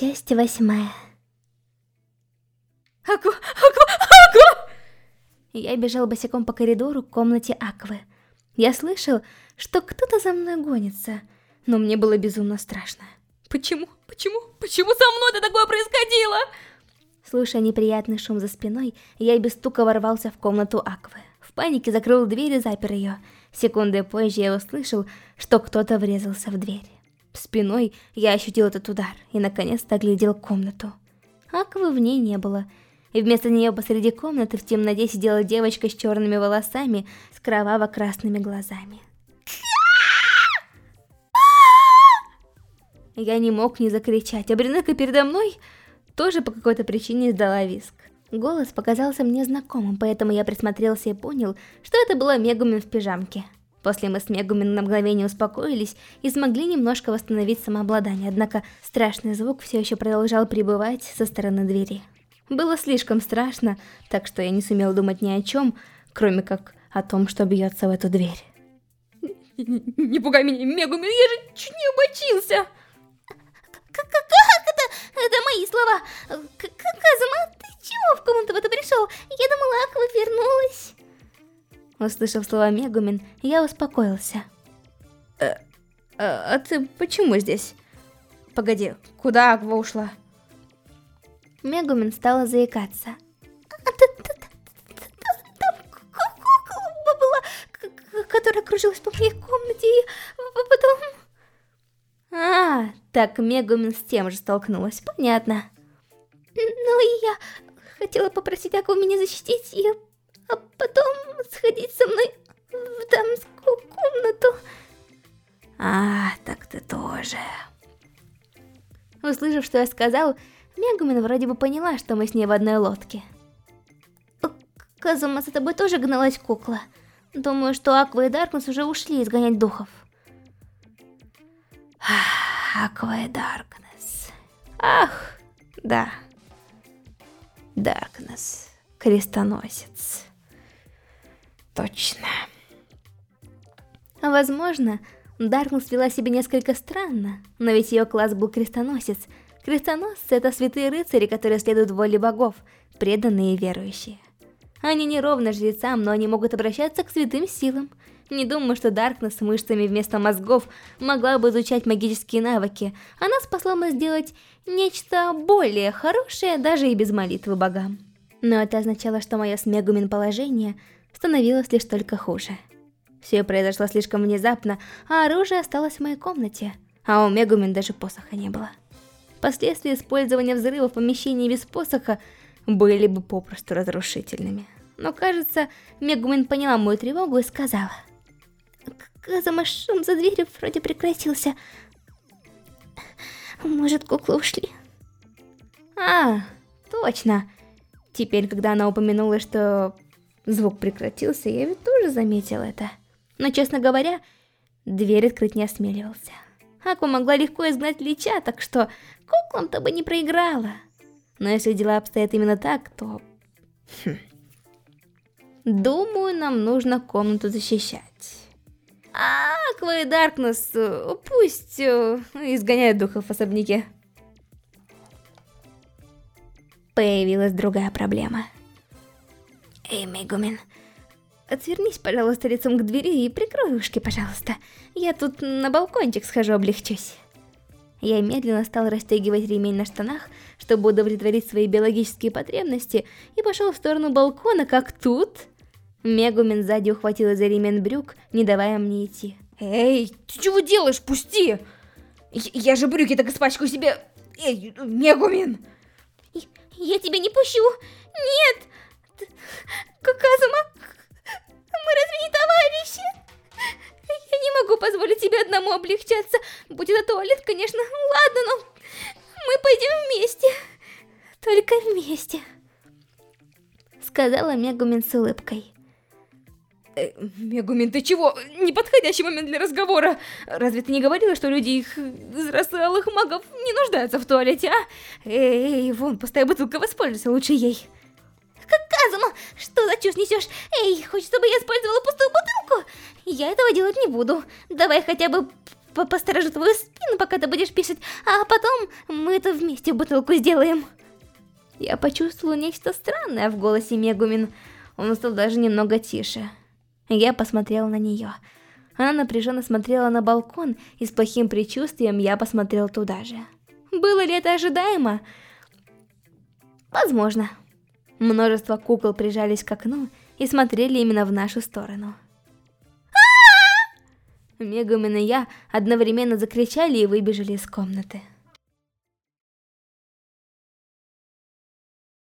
Часть восьмая. Аква, Аква, Аква! Я бежал босиком по коридору к комнате Аквы. Я слышал, что кто-то за мной гонится, но мне было безумно страшно. Почему, почему, почему со мной это такое происходило? Слушая неприятный шум за спиной, я без стука ворвался в комнату Аквы. В панике закрыл дверь и запер ее. Секунды позже я услышал, что кто-то врезался в дверь. Спиной я ощутил этот удар и наконец-то оглядел комнату. Аквы в ней не было. И вместо нее посреди комнаты в темноте сидела девочка с черными волосами, с кроваво-красными глазами. Я не мог не закричать, а Бринека передо мной тоже по какой-то причине издала виск. Голос показался мне знакомым, поэтому я присмотрелся и понял, что это была Мегумин в пижамке. После мы с Мегумин на мгновение успокоились и смогли немножко восстановить самообладание, однако страшный звук все еще продолжал пребывать со стороны двери. Было слишком страшно, так что я не сумел думать ни о чем, кроме как о том, что бьется в эту дверь. Не пугай меня, Мегумин, я же чуть не обочился! Услышав слова Мегумин, я успокоился. Э, а, а ты почему здесь? Погоди, куда Аква ушла? Мегумин стала заикаться. которая кружилась по моей комнате, и потом... А, так Мегумин с тем же столкнулась, понятно. Ну и я хотела попросить Акву меня защитить, и... а потом сходить со мной в дамскую комнату. А, так ты тоже. Услышав, что я сказал, Мегумин вроде бы поняла, что мы с ней в одной лодке. Казума, за тобой тоже гналась кукла. Думаю, что Аква и Даркнесс уже ушли изгонять духов. Аква и Даркнесс. Ах, да. Даркнесс. Крестоносец. Точно. Возможно, Даркнесс вела себя несколько странно, но ведь ее класс был крестоносец. Крестоносцы — это святые рыцари, которые следуют воле богов, преданные и верующие. Они не ровно жрецам, но они могут обращаться к святым силам. Не думаю, что Даркнесс с мышцами вместо мозгов могла бы изучать магические навыки. Она способна сделать нечто более хорошее, даже и без молитвы богам. Но это означало, что мое с Мегумин положение становилось лишь только хуже. Все произошло слишком внезапно, а оружие осталось в моей комнате, а у Мегумин даже посоха не было. Последствия использования взрыва в помещении без посоха были бы попросту разрушительными. Но кажется, Мегумин поняла мою тревогу и сказала. Казама, шум за дверью вроде прекратился. Может, куклы ушли? А, точно. Теперь, когда она упомянула, что звук прекратился, я ведь тоже заметил это. Но, честно говоря, дверь открыть не осмеливался. Аква могла легко изгнать Лича, так что куклам-то бы не проиграла. Но если дела обстоят именно так, то... Хм. Думаю, нам нужно комнату защищать. Аква и Даркнесс пусть э, изгоняют духов в особняке. Появилась другая проблема. Эй, Мегумин, отвернись, пожалуйста, лицом к двери и прикрой ушки, пожалуйста. Я тут на балкончик схожу, облегчусь. Я медленно стал расстегивать ремень на штанах, чтобы удовлетворить свои биологические потребности, и пошел в сторону балкона, как тут... Мегумин сзади ухватила за ремень брюк, не давая мне идти. Эй, ты чего делаешь? Пусти! Я, я же брюки так испачкаю себе... Эй, Мегумин! Я, я тебя не пущу! Нет! Казума, мы разве не товарищи? Я не могу позволить тебе одному облегчаться. Будь это туалет, конечно, ладно, но мы пойдем вместе. Только вместе. Сказала Мегумин с улыбкой. Э, Мегумин, ты чего? Неподходящий момент для разговора. Разве ты не говорила, что люди их взрослых магов не нуждаются в туалете, а? Эй, вон, пустая бутылка, воспользуйся лучше ей. Казума, что за чушь несешь? Эй, хочешь, чтобы я использовала пустую бутылку? Я этого делать не буду. Давай хотя бы посторожу твою спину, пока ты будешь писать, а потом мы это вместе в бутылку сделаем. Я почувствовала нечто странное в голосе Мегумин. Он стал даже немного тише. Я посмотрела на нее. Она напряженно смотрела на балкон, и с плохим предчувствием я посмотрел туда же. Было ли это ожидаемо? Возможно. Множество кукол прижались к окну и смотрели именно в нашу сторону. Мегумин и я одновременно закричали и выбежали из комнаты.